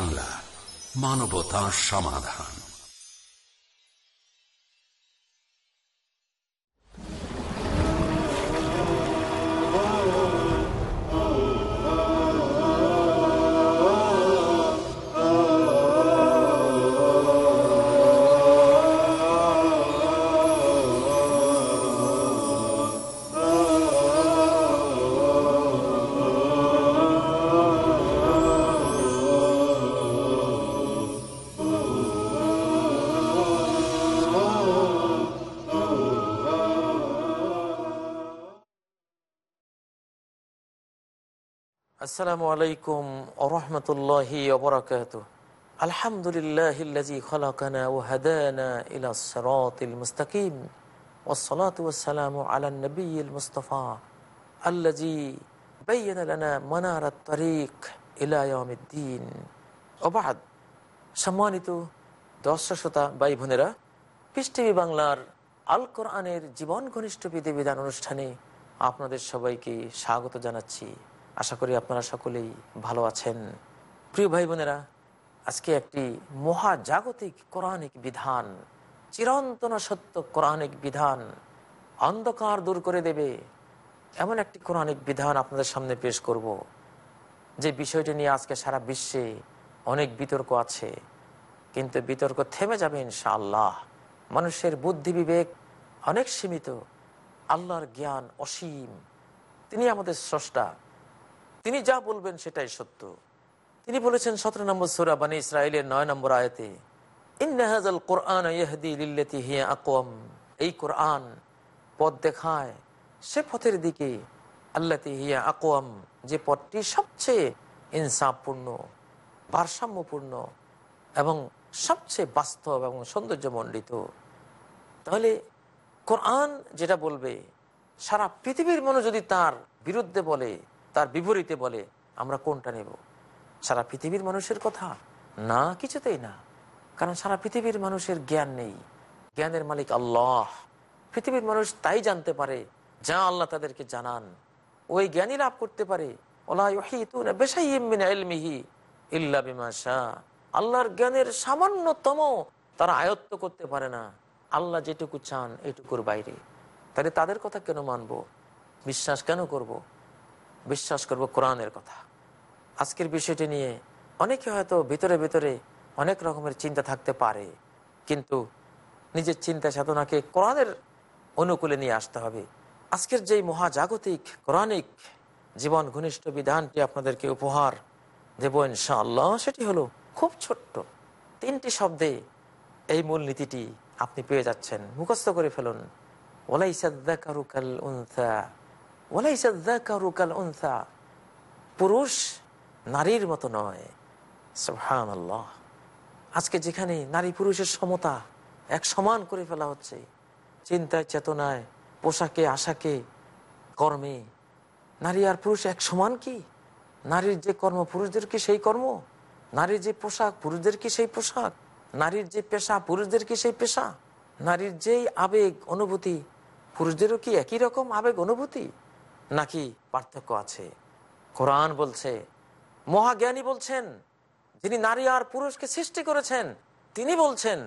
বাংলা মানবতা সমাধান। আসসালামু আলাইকুম ওরহমতুল্লাহি ওবরাকাত আলহামদুলিল্লাহিল্লাজি খলাকানা ও হাদানা ইলা সিরাতিল মুস্তাকিম والصلاة والسلام على النبي المصطفى الذي بين لنا منار الطريق إلى يوم الدين وبعد সম্মানিত দর্শক শ্রোতা ভাই বোনেরা পিস টিভি বাংলার আল কোরআনের জীবন ঘনিষ্ঠ বিধিবিধান অনুষ্ঠানে আপনাদের সবাইকে স্বাগত জানাচ্ছি আশা করি আপনারা সকলেই ভালো আছেন। প্রিয় ভাই বোনেরা আজকে একটি মহাজাগতিক কোরআনিক বিধান, চিরন্তন সত্য কোরআনিক বিধান অন্ধকার দূর করে দেবে। এমন একটি কোরআনিক বিধান আপনাদের সামনে পেশ করব। যে বিষয়টি নিয়ে আজকে সারা বিশ্বে অনেক বিতর্ক আছে। কিন্তু বিতর্ক থেমে যাবে ইনশাআল্লাহ। মানুষের বুদ্ধি বিবেক অনেক সীমিত, আল্লাহর জ্ঞান অসীম। তিনি আমাদের স্রষ্টা। তিনি যা বলবেন সেটাই সত্য। তিনি বলেছেন, সতেরো নম্বর সুরা বানী ইসরায়েলের নয় নম্বর আয়তে ইন্নাহাজাল কোরআন হিয়া আকম এই কোরআন পথ দেখায় সে পথের দিকে, আল্লাতি হিয়া আকম যে পথটি সবচেয়ে ইনসাফপূর্ণ, ভারসাম্যপূর্ণ এবং সবচেয়ে বাস্তব এবং সৌন্দর্যমণ্ডিত। তাহলে কোরআন যেটা বলবে, সারা পৃথিবীর মানুষ যদি তার বিরুদ্ধে বলে তার বিপরীতে বলে, আমরা কোনটা নেব? সারা পৃথিবীর মানুষের কথা? না, কিছুতেই না। কারণ সারা পৃথিবীর মানুষের জ্ঞান নেই। জ্ঞানের মালিক আল্লাহ। পৃথিবীর মানুষ তাই জানতে পারে, যা আল্লাহ তাদেরকে জানান। ওই জ্ঞানী লাভ করতে পারে। আল্লাহর জ্ঞানের সামান্যতম তারা আয়ত্ত করতে পারে না। আল্লাহ যেটুকু চান, এটুকুর বাইরে। তাহলে তাদের কথা কেন মানবো? বিশ্বাস কেন করব। বিশ্বাস করব কোরআনের কথা। আজকের বিষয়টি নিয়ে অনেকে হয়তো ভিতরে ভিতরে অনেক রকমের চিন্তা থাকতে পারে, কিন্তু নিজের চিন্তা সাধনাকে কোরআনের অনুকূলে নিয়ে আসতে হবে। আজকের যেই মহাজাগতিক, কোরআনিক জীবন ঘনিষ্ঠ বিধানটি আপনাদেরকে উপহার দেব ইনশাআল্লাহ, সেটি হলো খুব ছোট্ট, তিনটি শব্দে এই মূল নীতিটি আপনি পেয়ে যাচ্ছেন। মুখস্থ করে ফেলুন। ওলাই সাদ্দাকারুকাল উনসা ওলাই পুরুষ নারীর মতো নয়। আল্লাহ আজকে যেখানে নারী পুরুষের সমতা এক সমান করে ফেলা হচ্ছে, চিন্তায়, চেতনায়, পোশাকে, আশাকে, কর্মে। নারী আর পুরুষ এক সমান কি? নারীর যে কর্ম পুরুষদের কি সেই কর্ম? নারীর যে পোশাক পুরুষদের কি সেই পোশাক? নারীর যে পেশা পুরুষদের কি সেই পেশা? নারীর যেই আবেগ, অনুভূতি পুরুষদেরও কি একই রকম আবেগ, অনুভূতি? নাকি পার্থক্য আছে? কোরআন বলছে, মহাজ্ঞানী বলছেন, যিনি নারী আর পুরুষকে সৃষ্টি করেছেন, তিনি বলছেন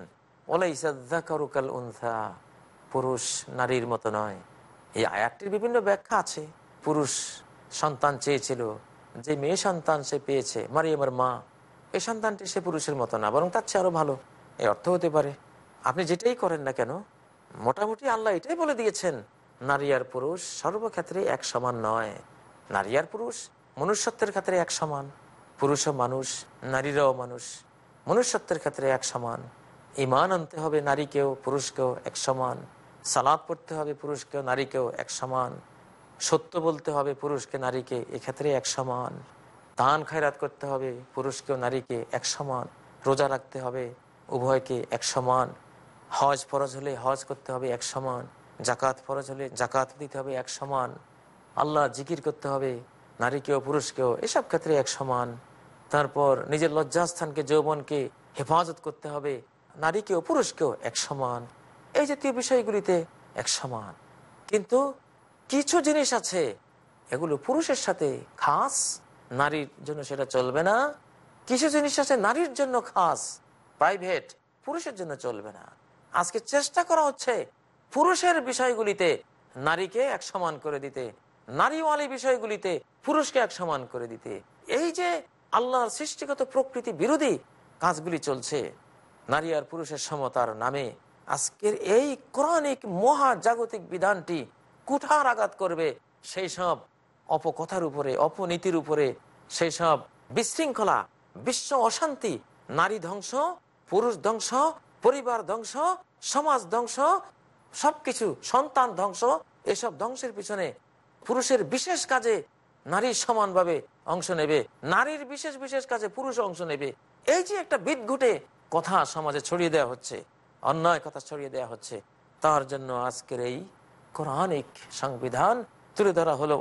উন্থা পুরুষ নারীর মতো নয়। এই আয়াতটির বিভিন্ন ব্যাখ্যা আছে। পুরুষ সন্তান চেয়েছিল, যে মেয়ে সন্তান সে পেয়েছে, মারিয়ামের মা, এই সন্তানটি সে পুরুষের মতো না, বরং তার চেয়ে আরও ভালো। এই অর্থ হতে পারে, আপনি যেটাই করেন না কেন, মোটামুটি আল্লাহ এটাই বলে দিয়েছেন নারী আর পুরুষ সর্বক্ষেত্রে এক সমান নয়। নারী আর পুরুষ মনুষ্যত্বের ক্ষেত্রে এক সমান পুরুষও মানুষ নারীরাও মানুষ মনুষ্যত্বের ক্ষেত্রে এক সমান। ইমান আনতে হবে নারীকেও, পুরুষকেও এক সমান। সালাদ পড়তে হবে পুরুষকেও, নারীকেও এক সমান। সত্য বলতে হবে পুরুষকে, নারীকে এক্ষেত্রে এক সমান। দান খায়রাত করতে হবে পুরুষকেও, নারীকে এক সমান। রোজা রাখতে হবে উভয়কে এক সমান। হজ ফরজ হলে হজ করতে হবে এক সমান। জাকাত ফরজ হলে জাকাত দিতে হবে এক সমান। আল্লাহ জিকির করতে হবে নারীকেও, পুরুষকেও, এসব ক্ষেত্রে এক সমান। তারপর নিজের লজ্জাস্থানকে, যৌবনকে হেফাজত করতে হবে নারীকেও, পুরুষকেও এক সমান। এই জাতীয় বিষয়গুলিতে এক সমান। কিন্তু কিছু জিনিস আছে, এগুলো পুরুষের সাথে খাস, নারীর জন্য সেটা চলবে না। কিছু জিনিস আছে নারীর জন্য খাস প্রাইভেট পুরুষের জন্য চলবে না। আজকে চেষ্টা করা হচ্ছে পুরুষের বিষয়গুলিতে নারীকে এক সমান করে দিতে, নারীওয়ালি বিষয়গুলিতে পুরুষকে এক সমান করে দিতে। এই যে আল্লাহর সৃষ্টিগত প্রকৃতি বিরোধী কাজগুলি চলছে, নারী আর পুরুষের সমতার নামে আজকের এই কোরআনিক মহা জাগতিক বিধানটি কুঠার আঘাত করবে, সেই সব অপকথার উপরে, অপনীতির উপরে, সেই সব বিশৃঙ্খলা, বিশ্ব অশান্তি, নারী ধ্বংস, পুরুষ ধ্বংস, পরিবার ধ্বংস, সমাজ ধ্বংস সবকিছু সন্তান ধ্বংস, এসব ধ্বংসের পিছনে পুরুষের বিশেষ কাজে নারী সমানভাবে অংশ নেবে। নারীর বিশেষ বিশেষ কাজে পুরুষ অংশ নেবে। এই যে একটা বিদঘুটে কথা সমাজে ছড়িয়ে দেওয়া হচ্ছে, অন্যায় কথা ছড়িয়ে দেওয়া হচ্ছে, তার জন্য আজকের এই কোরআনিক সংবিধান তুলে ধরা হলো।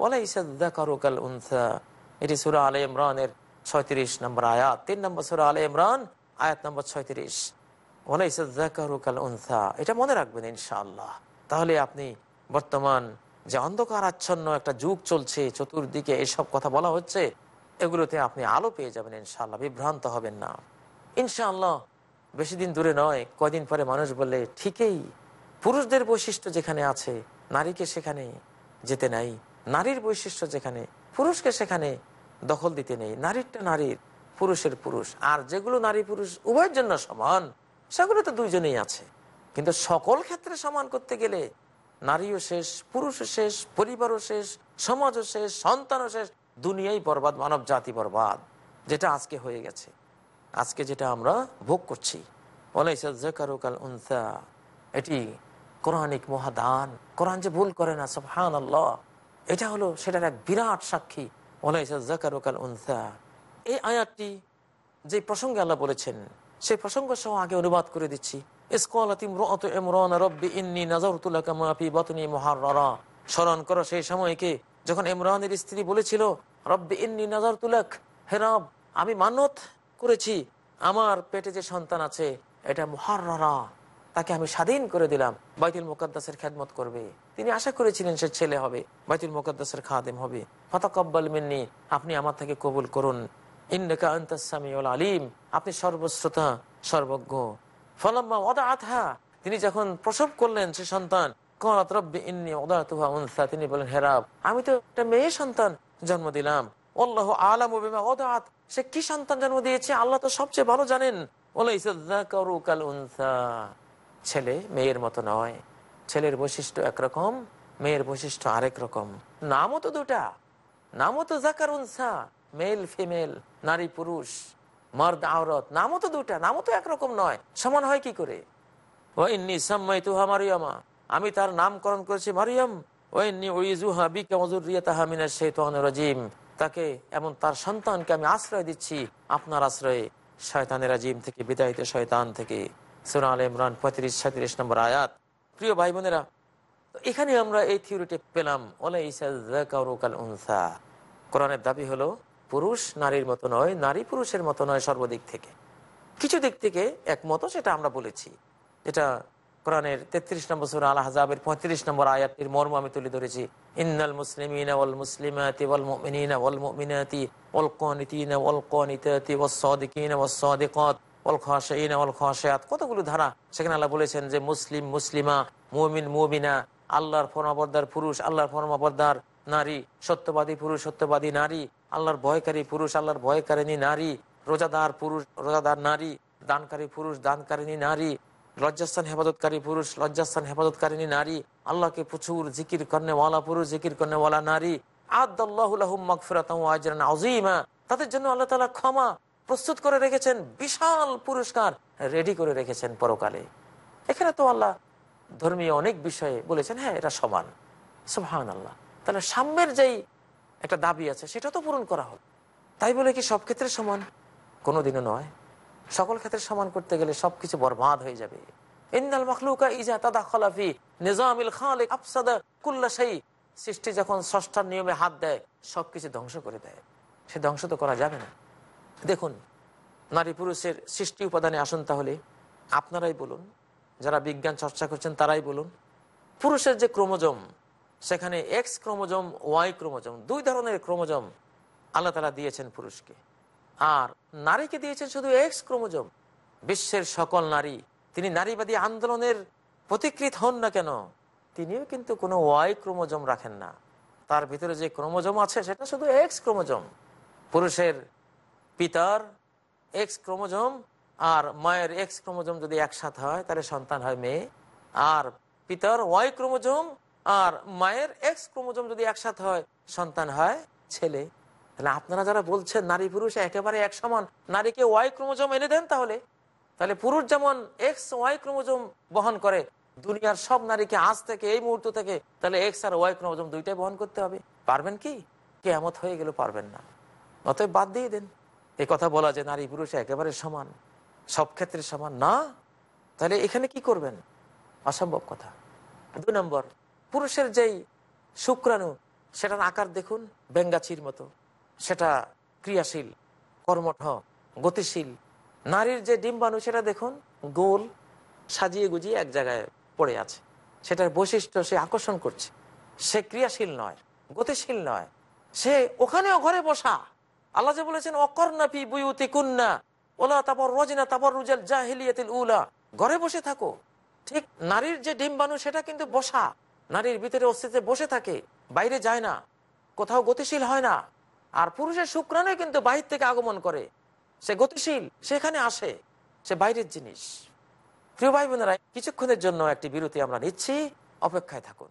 এটি সুরা আলে ইমরানের ছয়ত্রিশ নম্বর আয়াত। তিন নম্বর সুরা আলে ইমরান, আয়াত নম্বর ছয়ত্রিশ। এটা মনে রাখবেন ইনশাআল্লাহ। তাহলে আপনি বর্তমান যে অন্ধকার আচ্ছন্ন একটা যুগ চলছে, চতুর্দিকে এসব কথা বলা হচ্ছে, এগুলোতে আপনি আলো পেয়ে যাবেন ইনশাআল্লাহ, বিভ্রান্ত হবেন না। ইনশাআল্লাহ, বেশি দিন দূরে নয়, কয়দিন পরে মানুষ বললে, ঠিকই, পুরুষদের বৈশিষ্ট্য যেখানে আছে, নারীকে সেখানে যেতে নাই, নারীর বৈশিষ্ট্য যেখানে, পুরুষকে সেখানে দখল দিতে নেই, নারীরটা নারীর, পুরুষের পুরুষ, আর যেগুলো নারী পুরুষ উভয়ের জন্য সমান সেগুলো তো দুইজনেই আছে। কিন্তু সকল ক্ষেত্রে সমান করতে গেলে নারীও শেষ, পুরুষও শেষ, পরিবারও শেষ, সমাজও শেষ, সন্তানও শেষ, দুনিয়াই বরবাদ মানব জাতি বরবাদ, যেটা আজকে হয়ে গেছে। আজকে যেটা আমরা ভোগ করছি। উনসা। এটি কোরআনিক মহাদান। কোরআন যে ভুল করে না সবহান এটা হলো সেটার এক বিরাট সাক্ষী ওলাইসাল উনসা। এই আয়াতটি যে প্রসঙ্গে আল্লাহ বলেছেন সেই প্রসঙ্গ সহ আগে অনুবাদ করে দিচ্ছি। স্মরণ করো সেই সময়কে যখন ইমরানের স্ত্রী বলেছিল, রব্বি ইন্নি নাজার তুলাক হে রব, আমি মানত করেছি, আমার পেটে যে সন্তান আছে, এটা মহাররা, তাকে আমি স্বাধীন করে দিলাম, বাইতুল মুকাদ্দাসের খেদমত করবে। তিনি আশা করেছিলেন সে ছেলে হবে, বাইতুল মুকাদ্দাসের খাদেম হবে। ফতাকব্বাল মিন্নি, আপনি আমার থেকে কবুল করুন। আলিম। আপনি সর্বশ্রোতা, সর্বজ্ঞ। ফলাম্মা ওদা আথা তিনি যখন প্রসব করলেন সে সন্তান তিনি বলেন হেরাব আমি তো একটা মেয়ে সন্তান জন্ম দিলাম। আল্লাহ সে কি সন্তান জন্ম দিয়েছে? আল্লাহ তো সবচেয়ে ভালো জানেন। ছেলে মেয়ের মতো নয়। ছেলের বৈশিষ্ট্য একরকম, মেয়ের বৈশিষ্ট্য আরেক রকম। নামও তো দুটা। নামও তো জাকার উনসা মেল ফিমেল নারী, পুরুষ, মর্দ, আওরত, নামও তো দুটা, নামও তো একরকম নয়, সমান হয় কি করে? ও ইন্নি সাম্মাই তুহা মারিয়ামা, আমি তার নামকরণ করেছি মারিয়াম। ও ইন্নি ওইজুহা বিকা মজুরিয়াতাহা মিনাশ শাইতানির রাজিম। তাকে এমন তার সন্তানকে আমি আশ্রয় দিচ্ছি আপনার আশ্রয়ে শয়তানের থেকে, বিদায়িত শয়তান থেকে। সুরা আল ইমরান পঁয়ত্রিশ ছয়ত্রিশ নম্বর আয়াত। প্রিয় ভাই বোনেরা এখানে আমরা এই থিওরিটি পেলাম উনসা। কোরআনের দাবি হলো পুরুষ নারীর মতো নয়, নারী পুরুষের মতো নয় সর্বদিক থেকে। কিছু দিক থেকে একমত সেটা আমরা বলেছি। এটা কোরআনের তেত্রিশ নম্বর সুরা আল হাজাবের পঁয়ত্রিশ নম্বর আয়াতটির মর্ম আমি তুলে ধরেছি। ইন্নাল খাশিয়াত। কতগুলো ধারা সেখানে আল্লাহ বলেছেন যে মুসলিম, মুসলিমা, মুমিন, মুমিনা, আল্লাহর ফরমাবরদার পুরুষ, আল্লাহর ফরমাবরদার নারী, সত্যবাদী পুরুষ, সত্যবাদী নারী আল্লাহর ভয়কারী পুরুষ, আল্লাহর ভয়কারিনী নারী, রোজাদার পুরুষ, রোজাদার নারী, দানকারী পুরুষ দানকারিনী নারী, লজ্জাস্থান, হেফাজতকারী পুরুষ, লজ্জাস্থান হেফাজতকারিনী নারী, আল্লাহকে প্রচুর জিকির কর্নেওয়ালা পুরুষ, জিকির কর্নেওয়ালা নারী আদিমা তাদের জন্য আল্লাহ তালা ক্ষমা প্রস্তুত করে রেখেছেন, বিশাল পুরস্কার রেডি করে রেখেছেন পরকালে। এখানে তো আল্লাহ ধর্মীয় অনেক বিষয়ে বলেছেন হ্যাঁ এটা সমান। সুহান আল্লাহ তাহলে সাম্যের যেই একটা দাবি আছে, সেটা তো পূরণ করা হবে তাই বলে কি সব ক্ষেত্রে সমান? কোনোদিনও নয়। সকল ক্ষেত্রে সমান করতে গেলে সবকিছু বরবাদ হয়ে যাবে। ইন্দাল মখলুকা ইজা তাদা খলাফি নিজামিল খালিক আফসাদা কুল্লা সৃষ্টি যখন ষষ্ঠার নিয়মে হাত দেয় সবকিছু ধ্বংস করে দেয়। সে ধ্বংস তো করা যাবে না। দেখুন, নারী পুরুষের সৃষ্টি উপাদানে আসুন তাহলে। আপনারাই বলুন, যারা বিজ্ঞান চর্চা করছেন তারাই বলুন। পুরুষের যে ক্রোমোজম সেখানে এক্স ক্রোমোজম ওয়াই ক্রোমোজম, দুই ধরনের ক্রোমোজম আল্লাহ তালা দিয়েছেন পুরুষকে। আর নারীকে দিয়েছেন শুধু এক্স ক্রোমোজোম। বিশ্বের সকল নারী, তিনি নারীবাদী আন্দোলনের প্রতিকৃত হন না কেন, তিনিও কিন্তু কোনো ওয়াই ক্রোমোজোম রাখেন না। তার ভিতরে যে ক্রোমোজোম আছে, সেটা শুধু এক্স ক্রোমোজম। পুরুষের পিতার এক্স ক্রোমোজোম আর মায়ের এক্স ক্রোমোজোম যদি একসাথে হয়, তাহলে সন্তান হয় মেয়ে। আর পিতার ওয়াই ক্রোমোজোম আর মায়ের এক্স ক্রোমোজোম যদি একসাথে হয়, সন্তান হয়, ছেলে, তাহলে আপনারা যারা বলছেন নারী পুরুষ একেবারে এক সমান নারীকে ওয়াই ক্রোমোজোম এনে দেন তাহলে? তাহলে পুরুষ যেমন এক্স ওয়াই ক্রোমোজোম বহন করে, দুনিয়ার সব নারীকে আজ থেকে, এই মুহূর্ত থেকে, তাহলে এক্স আর ওয়াই ক্রোমোজোম দুইটাই বহন করতে হবে। পারবেন কি? কেমত হয়ে গেলে পারবেন না। অতএব বাদ দিয়ে দেন। এই কথা বলা যে নারী পুরুষ একেবারে সমান, সব ক্ষেত্রে সমান না, তাহলে এখানে কি করবেন? অসম্ভব কথা। দু নম্বর পুরুষের যেই শুক্রাণু, সেটার আকার দেখুন, বেঙ্গাচির মতো। সেটা ক্রিয়াশীল, কর্মঠ, গতিশীল। নারীর যে ডিম্বাণু, সেটা দেখুন, গোল, সাজিয়ে গুজিয়ে এক জায়গায় পড়ে আছে। সেটার বৈশিষ্ট্য সে আকর্ষণ করছে। সে ক্রিয়াশীল নয়, গতিশীল নয়। সে ওখানেও ঘরে বসা। আল্লাহ যে বলেছেন অকর্ণাপি বুয়ুতি কুন্না, ওলা তাপর রজিনা তাপর রুজাল জাহিলিয়াতিল উলা। ঘরে বসে থাকো। ঠিক নারীর যে ডিম্বাণু, সেটা কিন্তু বসা। নারীর ভিতরে অস্তিত্বে বসে থাকে, বাইরে যায় না, কোথাও গতিশীল হয় না, আর পুরুষের শুক্রাণু কিন্তু বাহির থেকে আগমন করে। সে গতিশীল, সেখানে আসে, সে বাইরের জিনিস। প্রিয় ভাই বোনেরা, কিছুক্ষণের জন্য একটি বিরতি আমরা নিচ্ছি, অপেক্ষায় থাকুন।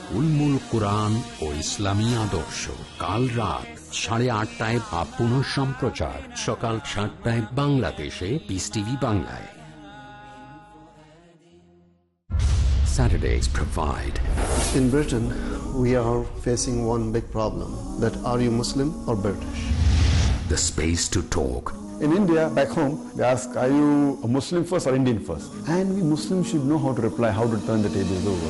উলমুল কোরআন ও ইসলামী আদর্শ কাল রাত সাড়ে আটটায় বা পুনঃ সম্প্রচার সকাল সাতটায় বাংলাদেশে পিস টিভি বাংলায় Saturdays provide In Britain, we are facing one big problem that are you Muslim or British? the space to talk In India, back home, they ask, are you a Muslim first or Indian first? And we Muslims should know how to reply, how to turn the tables over.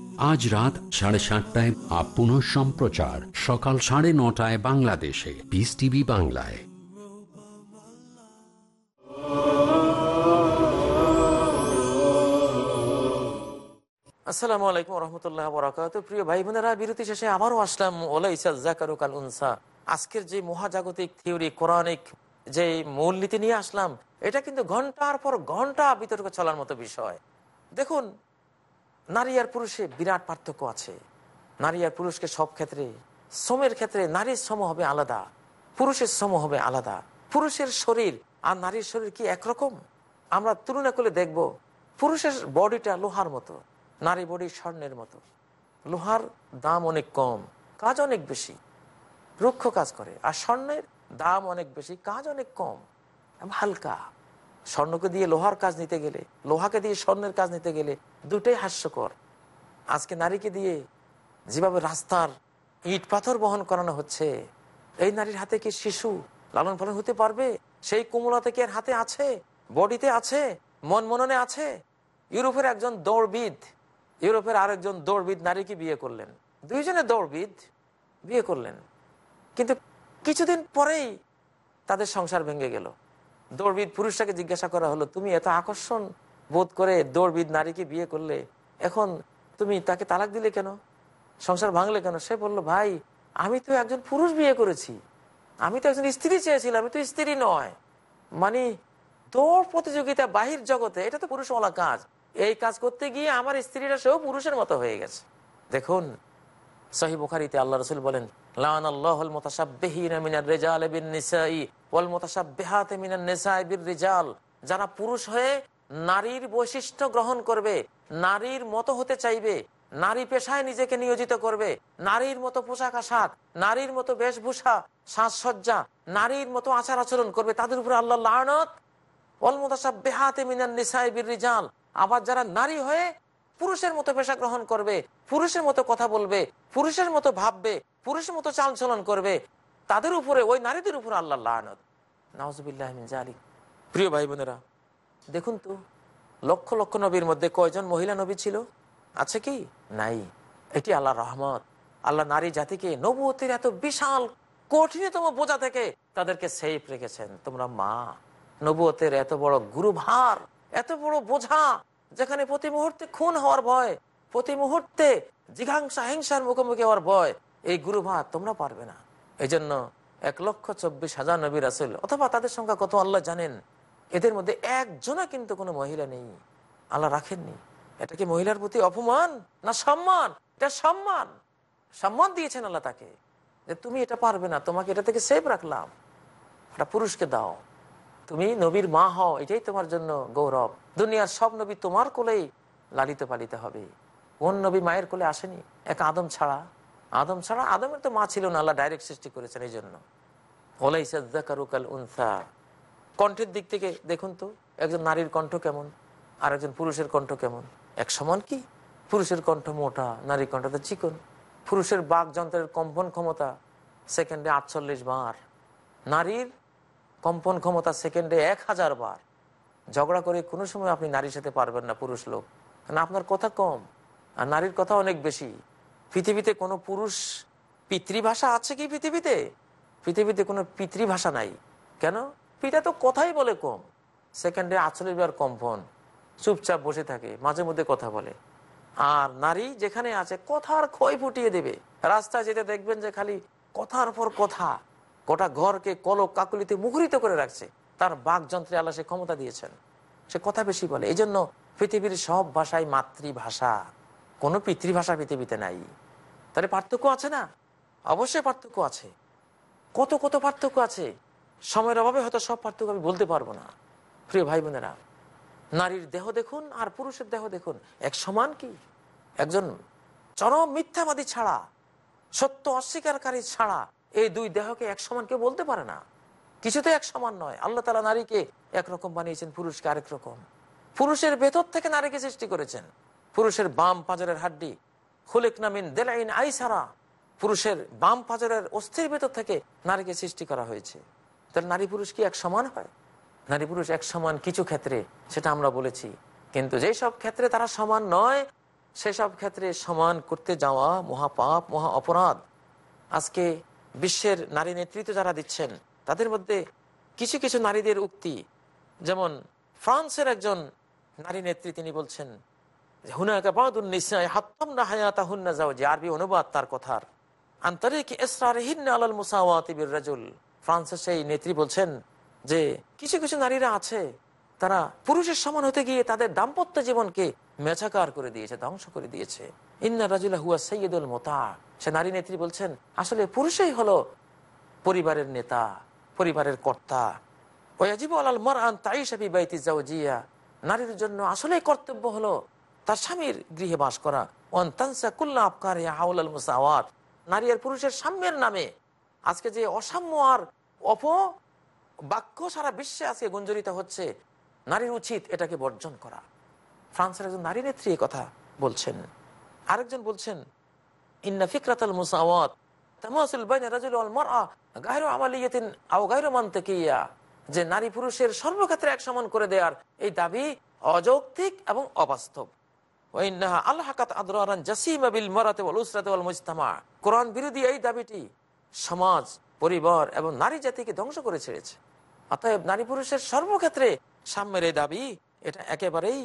আজ রাত সাড়ে সাতটায় up পুনঃ সম্প্রচার। সকাল সাড়ে নটায় বাংলাদেশে। পিস টিভি বাংলায়। আসসালামু আলাইকুম প্রিয় ভাই বোনেরা শেষে আবারও আসলাম উনসা। আজকের যে মহাজাগতিক কোরআনিক যে মূলনীতি নিয়ে আসলাম, এটা কিন্তু ঘণ্টার পর বিতর্ক চলার মতো বিষয়। দেখুন নারী আর পুরুষে বিরাট পার্থক্য আছে। নারী আর পুরুষকে সব ক্ষেত্রে, শ্রমের ক্ষেত্রে নারীর শ্রম হবে আলাদা, পুরুষের শ্রম হবে আলাদা। পুরুষের শরীর আর নারীর শরীর কি একরকম? আমরা তুলনা করে দেখব, পুরুষের বডিটা লোহার মতো, নারী বডি স্বর্ণের মতো। লোহার দাম অনেক কম, কাজ অনেক বেশি, রুক্ষ কাজ করে, আর স্বর্ণের দাম অনেক বেশি, কাজ অনেক কম, হালকা। স্বর্ণকে দিয়ে লোহার কাজ নিতে গেলে, লোহাকে দিয়ে স্বর্ণের কাজ নিতে গেলে দুটোই হাস্যকর। আজকে নারীকে দিয়ে যেভাবে রাস্তার ইট পাথর বহন করানো হচ্ছে, এই নারীর হাতে কি শিশু লালন পালন হতে পারবে? সেই কোমলতা কি এর হাতে আছে? বডিতে আছে? মন মননে আছে? ইউরোপের একজন দৌড়বিদ, ইউরোপের আরেকজন দৌড়বিদ নারীকে বিয়ে করলেন। দুইজনে দৌড়বিদ বিয়ে করলেন। কিন্তু কিছুদিন পরেই তাদের সংসার ভেঙে গেল। দৌড়বিদ পুরুষটাকে জিজ্ঞাসা করা হলো, তুমি এত আকর্ষণ বোধ করে দৌড়বিদ নারীকে বিয়ে করলে, এখন তুমি তাকে তালাক দিলে কেন? সংসার ভাঙলে কেন? সে বলল, ভাই, আমি তো একজন পুরুষ বিয়ে করেছি। আমি তো একজন স্ত্রী চেয়েছিলাম, আমি তো স্ত্রী নয়। মানে দৌড় প্রতিযোগিতা বাহির জগতে, এটা তো পুরুষওয়ালা কাজ। এই কাজ করতে গিয়ে আমার স্ত্রীরা সেও পুরুষের মতো হয়ে গেছে। দেখুন, সহি বুখারিতে আল্লাহ রসুল বলেন মিনার নিসাই নিসাই যারা পুরুষ হয়ে নারীর বৈশিষ্ট্য গ্রহণ করবে, নারীর মতো হতে চাইবে, নারী পেশায় নিজেকে নিয়োজিত করবে, নারীর মতো পোশাক আশাক, নারীর মতো বেশভূষা, সাজসজ্জা, নারীর মতো আচার আচরণ করবে, তাদের উপরে আল্লাহ লানত। রিজাল। আবার যারা নারী হয়ে পুরুষের মতো পেশা গ্রহণ করবে, পুরুষের মতো কথা বলবে, পুরুষের মতো ভাববে, পুরুষের মতো চালচলন করবে, তাদের উপরে, ওই নারীদের উপরে আল্লাহ লানত। প্রিয় ভাই বোনেরা, দেখুন তো, লক্ষ লক্ষ নবীর মধ্যে কয়জন মহিলা নবী ছিল? আছে কি? নাই। এটি আল্লাহ রহমত। আল্লাহ নারী জাতিকে নবুতির এত বিশাল, কঠিনতম বোঝা থেকে তাদেরকে সেফ রেখেছেন। তোমরা মা, নবুয়তের এত বড় গুরুভার, এত বড় বোঝা যেখানে প্রতি মুহূর্তে খুন হওয়ার ভয়, প্রতি মুহূর্তে জিঘাংসা হিংসার মুখোমুখি হওয়ার ভয়, এই গুরুভার তোমরা পারবে না। এই জন্য এক লক্ষ চব্বিশ হাজার নবীর আসল অথবা তাদের সংখ্যা কত আল্লাহ জানেন? এদের মধ্যে একজনও কিন্তু কোনো মহিলা নেই। আল্লাহ রাখেননি। এটা কি মহিলার প্রতি অপমান না সম্মান? এটা সম্মান। সম্মান দিয়েছেন আল্লাহ তাকে। যে তুমি এটা পারবে না, তোমাকে এটা থেকে সেভ রাখলাম। এটা পুরুষকে দাও। তুমি নবীর মা হও, এটাই তোমার জন্য গৌরব। দুনিয়ার সব নবী তোমার কোলেই লালিত পালিত হবে। কোন নবী মায়ের কোলে আসেনি? এক আদম ছাড়া। আদম ছাড়া আদমের তো মা ছিল না, আল্লাহ ডাইরেক্ট সৃষ্টি করেছেন এই জন্য কণ্ঠের দিক থেকে দেখুন তো, একজন নারীর কণ্ঠ কেমন, আর একজন পুরুষের কণ্ঠ কেমন। এক সমান কি? পুরুষের কণ্ঠ মোটা, নারীর কণ্ঠটা চিকন। পুরুষের বাক যন্ত্রের কম্পন ক্ষমতা সেকেন্ডে আটচল্লিশ বার। নারীর কম্পন ক্ষমতা সেকেন্ডে এক হাজার বার। ঝগড়া করে কোনো সময় আপনি নারীর সাথে পারবেন না, পুরুষ লোক। কারণ আপনার কথা কম, আর নারীর কথা অনেক বেশি। পৃথিবীতে কোনো পুরুষ পিতৃভাষা আছে কি পৃথিবীতে? পৃথিবীতে কোনো পিতৃভাষা নাই। কেন? পিতা তো কথাই বলে কম। সেকেন্ডে আচল্লিশ বার কম্পন, চুপচাপ বসে থাকে, মাঝে মধ্যে কথা বলে। আর নারী যেখানে আছে, কথার ক্ষয় ফুটিয়ে দেবে। রাস্তায় যেতে দেখবেন যে খালি কথার পর কথা। গোটা ঘরকে কলক কাকুলিতে মুখরিত করে রাখছে। তার বাক যন্ত্রে আল্লাহ সে ক্ষমতা দিয়েছেন। সে কথা বেশি বলে। এই জন্য পৃথিবীর সব ভাষাই মাতৃভাষা। কোনো পিতৃভাষা পৃথিবীতে নাই। তাহলে পার্থক্য আছে না? অবশ্যই পার্থক্য আছে। কত কত পার্থক্য আছে? সময়ের অভাবে হয়তো সব পার্থক্য আমি বলতে পারব না। প্রিয় ভাই বোনেরা নারীর দেহ দেখুন আর পুরুষের দেহ দেখুন। এক সমান কি? একজন চরম মিথ্যাবাদী ছাড়া, সত্য অস্বীকারী ছাড়া এই দুই দেহকে এক সমান কেউ বলতে পারে না। কিছুতে এক সমান নয়। আল্লাহ তালা নারীকে একরকম বানিয়েছেন, পুরুষকে আরেক রকম। পুরুষের ভেতর থেকে নারীকে সৃষ্টি করেছেন। পুরুষের বাম পাজরের হাড্ডি, খুলেক নামিন দেলাইন আই আইসারা। পুরুষের বাম পাজরের অস্থির ভেতর থেকে নারীকে সৃষ্টি করা হয়েছে। তাহলে নারী পুরুষ কি এক সমান হয়? নারী পুরুষ এক সমান কিছু ক্ষেত্রে, সেটা আমরা বলেছি। কিন্তু যেই সব ক্ষেত্রে তারা সমান নয় সেসব ক্ষেত্রে সমান করতে যাওয়া মহাপাপ, মহা অপরাধ। আজকে বিশ্বের নারী নেতৃত্ব যারা দিচ্ছেন, তাদের মধ্যে কিছু কিছু নারীদের উক্তি, যেমন ফ্রান্সের একজন নারী নেত্রী তিনি বলছেন আরবি অনুবাদ তার কথার। আন্তরিক রাজুল ফ্রান্সের সেই নেত্রী বলছেন, যে কিছু কিছু নারীরা আছে, তারা পুরুষের সমান হতে গিয়ে তাদের দাম্পত্য জীবনকে মেছাকার করে দিয়েছে, ধ্বংস করে দিয়েছে। ইন্না রাজুল্লাহ হুয়া সৈয়দুল মোতা। সে নারী নেত্রী বলছেন, আসলে পুরুষই হলো পরিবারের নেতা, পরিবারের কর্তা। ওয়াজিব আলাল মারআন তাইশাবি বাইতি জাওজিয়া নারীর জন্য আসলে কর্তব্য হলো তার স্বামীর গৃহে বাস করা। ওয়ান তানসা কুল্লা আফকার হাউলাল মুসাওয়াত। নারী আর পুরুষের সাম্যের নামে আজকে যে অসাম্য আর অপ বাক্য সারা বিশ্বে আজকে গুঞ্জরিত হচ্ছে, নারীর উচিত এটাকে বর্জন করা। ফ্রান্সের একজন নারী নেত্রী কথা বলছেন। আরেকজন বলছেন ইন্না ফিকরাতাল মুসাওয়াত তামাসুল বাইনা রাজুল ওয়াল মারআ গায়রু আমালিয়াতিন আও গায়রু মানতাকিয়া যে নারী পুরুষের সর্বক্ষেত্রে এক সমান করে দেওয়ার এই দাবি অযৌক্তিক এবং অবাস্তব। ওয়াইন্নাহা আলহাকাত আদরারান জাসিমা বিল মারাতে ওয়াল উসরাতে ওয়াল মুজতামা। কোরআন বিরোধী এই দাবিটি সমাজ, পরিবার এবং নারী জাতিকে ধ্বংস করে ছেড়েছে। অতএব নারী পুরুষের সর্বক্ষেত্রে সাম্যের এই দাবি, এটা একেবারেই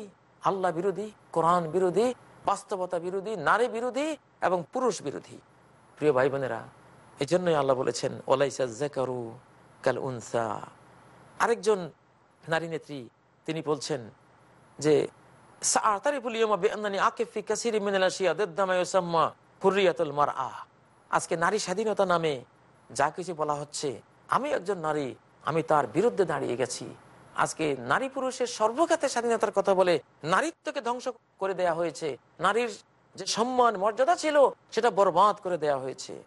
আল্লাহ বিরোধী, কোরআন বিরোধী বাস্তবতা বিরোধী, নারী বিরোধী এবং পুরুষ বিরোধী। প্রিয় ভাই বোনেরা এই জন্যই আল্লাহ বলেছেন, ওলাইসা জেকারু কাল উনসা। আরেকজন নারী নেত্রী, তিনি বলছেন যে আজকে নারী স্বাধীনতা নামে যা কিছু বলা হচ্ছে, আমি একজন নারী, আমি তার বিরুদ্ধে দাঁড়িয়ে গেছি। আজকে নারী পুরুষের সর্বক্ষেত্রে স্বাধীনতার কথা বলে নারীত্বকে ধ্বংস করে দেয়া হয়েছে। নারীর যে সম্মান, মর্যাদা ছিল, সেটা বরবাদ করে দেয়া হয়েছে।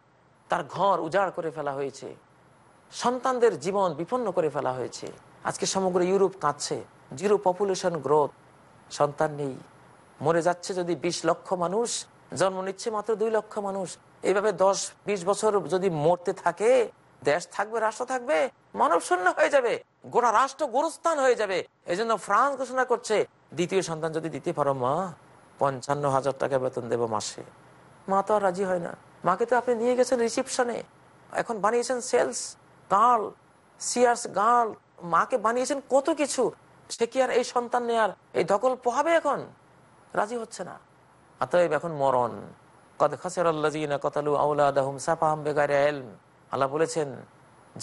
তার ঘর উজাড় করে ফেলা হয়েছে। সন্তানদের জীবন বিপন্ন করে ফেলা হয়েছে। আজকে সমগ্র ইউরোপ কাঁদছে। Zero population growth. সন্তান নেই। মরে যাচ্ছে যদি ২০ লক্ষ মানুষ, জন্ম নিচ্ছে মাত্র দুই লক্ষ মানুষ। এইভাবে দশ ২০ বছর যদি মরতে থাকে দেশ থাকবে, রাষ্ট্র থাকবে, মানব শূন্য হয়ে যাবে, গোটা রাষ্ট্র গোরস্থান হয়ে যাবে। এই জন্য ফ্রান্স ঘোষণা করছে, দ্বিতীয় সন্তান যদি দিতে পারো মা, পঞ্চান্ন হাজার টাকা বেতন দেবো মাসে। মা তো আর রাজি হয় না। মাকে তো আপনি নিয়ে গেছেন রিসিপশনে। এখন বানিয়েছেন সেলস গার্ল সিয়ার্স গার্ল মাকে বানিয়েছেন কত কিছু। সে কি আর এই সন্তান নেয়ার এই দখল পোহাবে এখন? রাজি হচ্ছে না। অতএব এখন মরণ। কদ খাসের আল্লাহ কতালু আউলাদাহুম সাফাহাম বেগারে এলম আল্লাহ বলেছেন,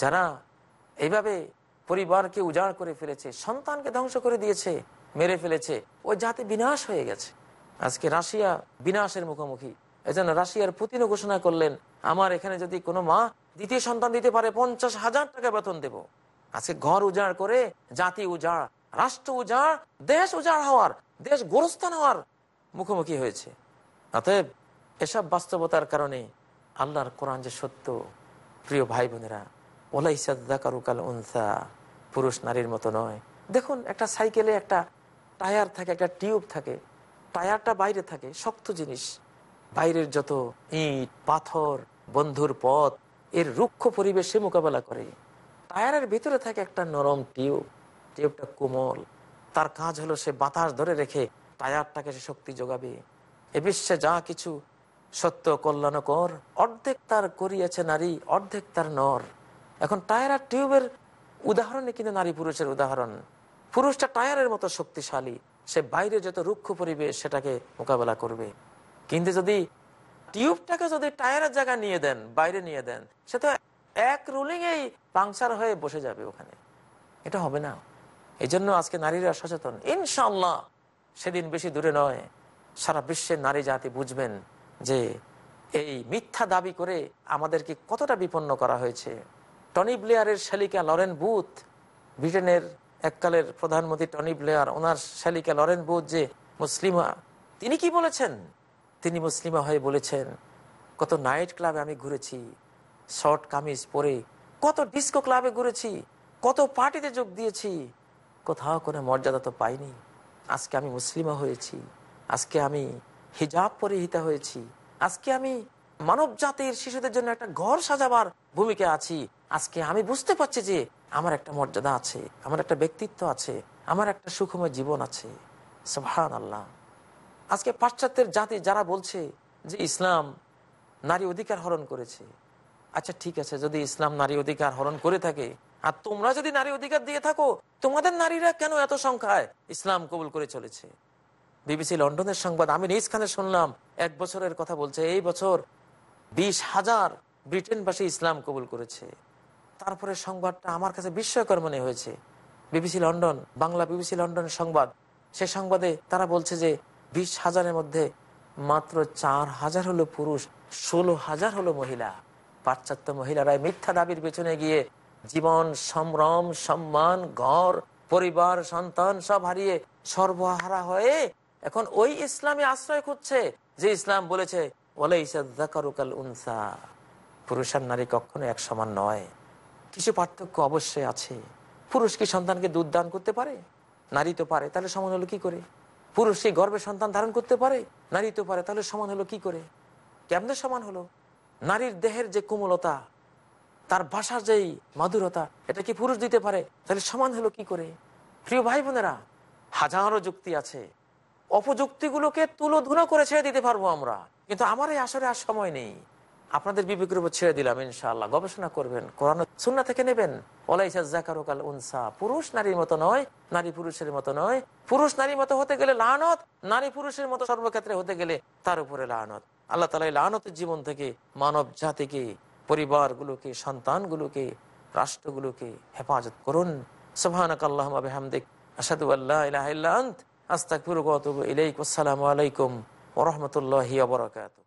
যারা এইভাবে পরিবারকে উজাড় করে ফেলেছে, সন্তানকে ধ্বংস করে দিয়েছে, মেরে ফেলেছে, ওই জাতি বিনাশ হয়ে গেছে। আজকে রাশিয়া বিনাশের মুখোমুখি। এজন্য রাশিয়ার পুতিন ঘোষণা করলেন, আমার এখানে যদি কোনো মা দ্বিতীয় সন্তান দিতে পারে, পঞ্চাশ হাজার টাকা বেতন দেব। আজকে ঘর উজাড় করে, জাতি উজাড়, রাষ্ট্র উজাড়, দেশ উজাড় হওয়ার, দেশ গোরস্থান হওয়ার মুখোমুখি হয়েছে। অতএব এসব বাস্তবতার কারণে আল্লাহর কোরআন যে সত্য প্রিয় ভাই বোনেরা ওলাইসাদাকারুকাল উনসা, পুরুষ নারীর মতো নয়। দেখুন, একটা সাইকেলে একটা টায়ার থাকে, একটা টিউব থাকে, টায়ারটা বাইরে থাকে, শক্ত জিনিস। বাইরের যত ইট, পাথর, বন্ধুর পথ, এর রুক্ষ পরিবেশে মোকাবেলা করে। টায়ারের ভিতরে থাকে একটা নরম টিউব, টিউবটা কোমল। তার কাজ হলো সে বাতাস ধরে রেখে টায়ারটাকে সে শক্তি যোগাবে। এ বিশ্বে যা কিছু সত্য কল্যাণকর। অর্ধেক তার করিয়াছে নারী, অর্ধেক তার নর। এখন টায়ার আর টিউবের উদাহরণে কিন্তু নারী পুরুষের উদাহরণ। পুরুষটা টায়ারের মতো শক্তিশালী। সে বাইরে যত রুক্ষ পরিবেশ সেটাকে মোকাবেলা করবে। কিন্তু যদি টিউবটাকে যদি টায়ারের জায়গা নিয়ে দেন, বাইরে নিয়ে দেন, সে তো এক রুলিং এই পাংচার হয়ে বসে যাবে ওখানে। এটা হবে না। এই জন্য আজকে নারীরা সচেতন। ইনশাল্লাহ সেদিন বেশি দূরে নয়। সারা বিশ্বের নারী জাতি বুঝবেন। যে এই মিথ্যা দাবি করে আমাদেরকে কতটা বিপন্ন করা হয়েছে। টনি ব্লেয়ারের শালিকা লরেন বুথ, ব্রিটেনের এককালের প্রধানমন্ত্রী টনি ব্লেয়ার, ওনার শালিকা লরেন বুথ যে মুসলিমা, তিনি কি বলেছেন? তিনি মুসলিমা হয়ে বলেছেন, কত নাইট ক্লাবে আমি ঘুরেছি, শর্ট কামিজ পরে, কত ডিস্কো ক্লাবে ঘুরেছি, কত পার্টিতে যোগ দিয়েছি, কোথাও কোনো মর্যাদা তো পাইনি। আজকে আমি মুসলিমা হয়েছি, আজকে আমি হিজাব পরিহিতা হয়েছি। আজকে আমি মানব জাতির শিশুদের জন্য একটা ঘর সাজাবার ভূমিকা আছি। আজকে আমি বুঝতে পারছি যে আমার একটা মর্যাদা আছে, আমার একটা ব্যক্তিত্ব আছে, আমার একটা সুখময় জীবন আছে। আল্লাহ আজকে পাশ্চাত্যের জাতি যারা বলছে যে ইসলাম নারী অধিকার হরণ করেছে আচ্ছা ঠিক আছে, যদি ইসলাম নারী অধিকার হরণ করে থাকে, আর তোমরা যদি নারী অধিকার দিয়ে থাকো, তোমাদের নারীরা কেন এত সংখ্যায় ইসলাম কবুল করে চলেছে? বিবিসি লন্ডনের সংবাদ, আমি নিজ খানে শুনলাম, এক বছরের কথা বলছে, এই বছর বিশ হাজার ব্রিটেনবাসী ইসলাম কবুল করেছে। তারপরে সংবাদটা আমার কাছে বিস্ময়কর মনে হয়েছে। বিবিসি লন্ডন, বাংলা বিবিসি লন্ডনের সংবাদ, সে সংবাদে তারা বলছে যে বিশ হাজারের মধ্যে মাত্র চার হাজার হলো পুরুষ, ষোলো হাজার হলো মহিলা। পাশ্চাত্য মহিলারা মিথ্যা দাবির পেছনে গিয়ে জীবন, সম্ভ্রম, সম্মান, ঘর, পরিবার, সন্তান সব হারিয়ে সর্বহারা হয়ে এখন ওই ইসলামে আশ্রয় খুঁজছে যে ইসলাম বলেছে উনসা। পুরুষ আর নারী কখনো এক সমান নয়। কিছু পার্থক্য অবশ্যই আছে। পুরুষ কি সন্তানকে দুধ দান করতে পারে? নারী তো পারে, তাহলে সমান হলো কি করে? পুরুষ কি গর্ভে সন্তান ধারণ করতে পারে? নারী তো পারে, তাহলে সমান হলো কি করে? কেমনে সমান হলো? নারীর দেহের যে কোমলতা, তার ভাষার যেই মাধুরতা, এটা কি পুরুষ দিতে পারে? তাহলে সমান হলো কি করে? প্রিয় ভাই বোনেরা, হাজারো যুক্তি আছে। অপযুক্তিগুলোকে তুলো ধুলো করে ছেড়ে দিতে পারব আমরা। কিন্তু আমার এই আসরে আর সময় নেই। আপনাদের বিবেকের উপর ছেড়ে দিলাম, ইনশাআল্লাহ। গবেষণা করবেন, কোরআন সুন্না থেকে নেবেন। উনসা। পুরুষ নারীর মতো নয়, নারী পুরুষের মতো নয়। পুরুষ নারীর মতো হতে গেলে লানত, নারী পুরুষের মতো সর্বক্ষেত্রে হতে গেলে তার উপরে লানত। আল্লাহ তালা লানতের জীবন থেকে মানব জাতিকে, পরিবারগুলোকে, সন্তানগুলোকে, রাষ্ট্রগুলোকে হেফাজত করুন। সুবহানাক আল্লাহুম্মা বিহামদিক। আশহাদু আল্লা ইলাহা ইল্লা আন্ত আস্তাগফিরুকা ওয়া আতুবু ইলাইক। আসসালামু আলাইকুম ওরহমতুল্লাহ রাহমাতুল্লাহি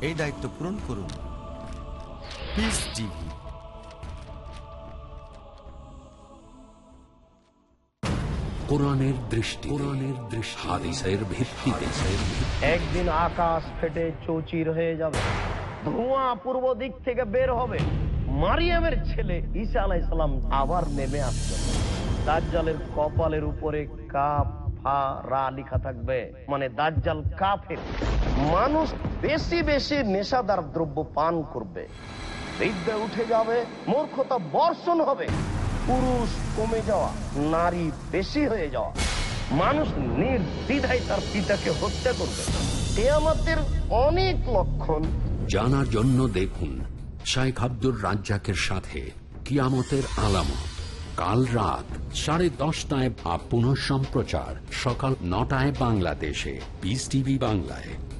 এই দায়িত্ব পূরণ করুন। পিস টিভি কোরআনের দৃষ্টি। কোরআনের দৃষ্টি। হাদিসের ভিত্তিতে। একদিন আকাশ ফেটে চৌচির হয়ে যাবে। ধোঁয়া পূর্ব দিক থেকে বের হবে। মারিয়ামের ছেলে ঈসা আলাইসালাম আবার নেমে আসবে। দাজ্জালের কপালের উপরে কাপ ফা রা লিখা থাকবে। মানে দাজ্জাল কাফের। মানুষ বেশি বেশি নেশাদার দ্রব্য পান করবে। বিদ্যা উঠে যাবে, মূর্খতা বর্ষণ হবে। পুরুষ কমে যাওয়া, নারী বেশি হয়ে যাওয়া। মানুষ নির্দ্বিধায় তার পিতাকে হত্যা করবে। এ আমাদের অনেক লক্ষণ। জানার জন্য দেখুন, শাইখ আব্দুর রাজ্জাকের সাথে কিয়ামতের আলামত। কাল রাত সাড়ে দশটায় বা পুনঃ সম্প্রচার সকাল নটায় বাংলাদেশে। পিস টিভি বাংলায়।